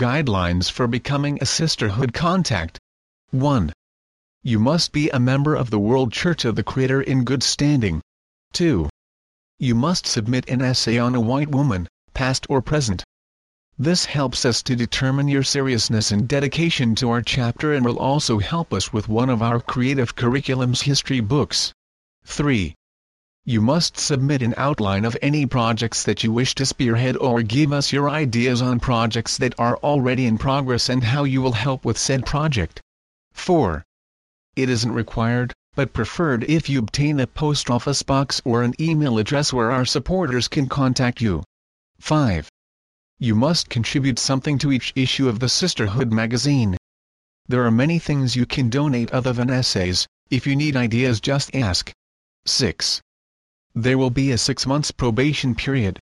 Guidelines for becoming a sisterhood contact. 1. You must be a member of the World Church of the Creator in good standing. 2. You must submit an essay on a white woman, past or present. This helps us to determine your seriousness and dedication to our chapter and will also help us with one of our creative curriculum's history books. 3. You must submit an outline of any projects that you wish to spearhead or give us your ideas on projects that are already in progress and how you will help with said project. 4. It isn't required, but preferred if you obtain a post office box or an email address where our supporters can contact you. 5. You must contribute something to each issue of the Sisterhood magazine. There are many things you can donate other than essays, if you need ideas just ask. 6. There will be a 6 months probation period.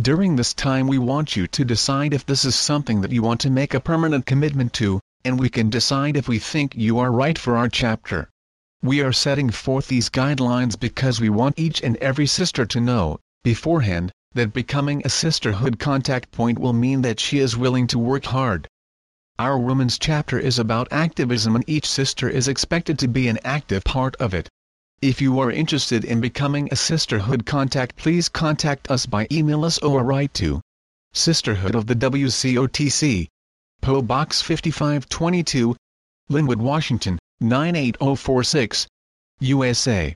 During this time we want you to decide if this is something that you want to make a permanent commitment to, and we can decide if we think you are right for our chapter. We are setting forth these guidelines because we want each and every sister to know, beforehand, that becoming a sisterhood contact point will mean that she is willing to work hard. Our women's chapter is about activism and each sister is expected to be an active part of it. If you are interested in becoming a sisterhood contact please contact us by email us or write to Sisterhood of the WCOTC PO Box 5522 Lynnwood, Washington 98046 USA